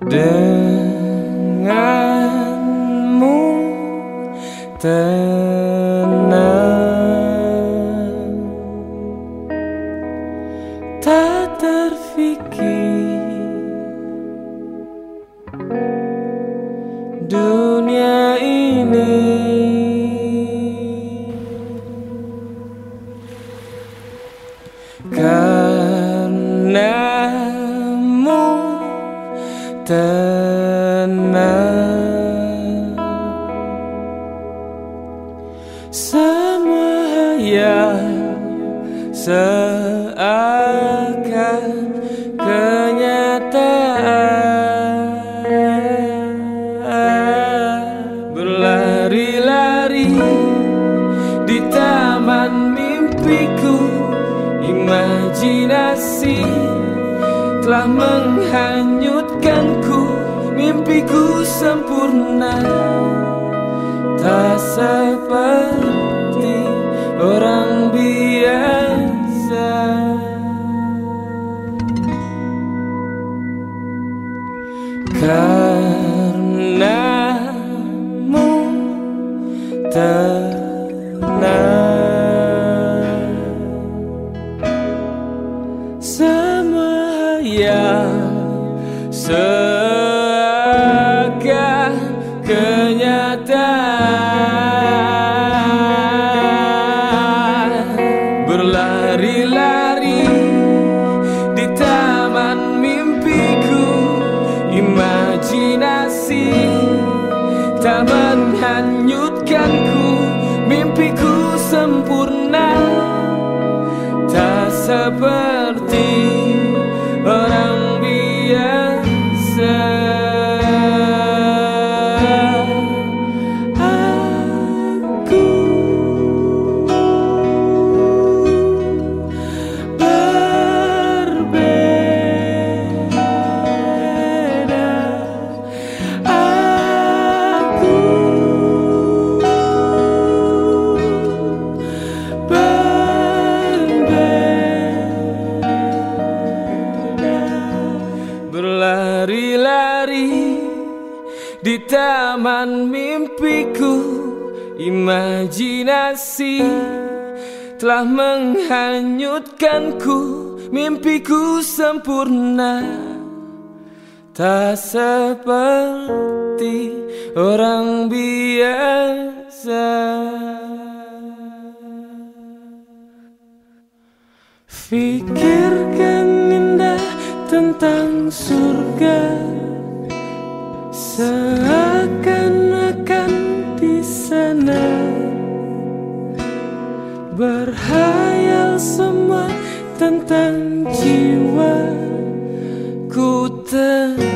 denganmu tenang. Tak terfikir dunia ini. Kau tenang Semua yang seakan Berlari-lari di taman mimpiku Imajinasi telah menghanyutkanku Mimpiku sempurna. Tak seperti orang biasa. Karenamu tenang yang seakan kenyataan. Berlari-lari di taman mimpiku Imajinasi tak menghanyutkanku Mimpiku sempurna Tak seperti di taman mimpiku Imajinasi telah menghanyutkanku. Mimpiku sempurna Tak seperti orang biasa. Fikirkan indah tentang surga Seakan-akan di sana Berhayal semua tentang jiwa Ku ter